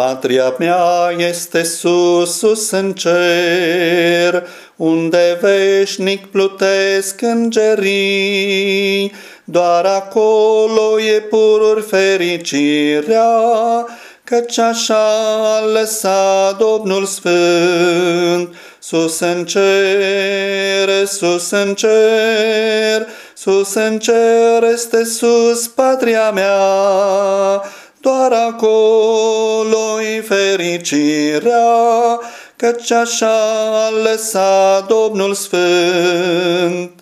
Patria mea este sus, sus în cer, unde veșnic plutesc îngerii, doar acolo e pururi fericirea, căci așa a lăsat Domnul Sfânt. Sus în cer, sus în cer, sus în cer este sus patria mea, doar acolo-i fericirea, căci așa a lăsat Domnul Sfânt.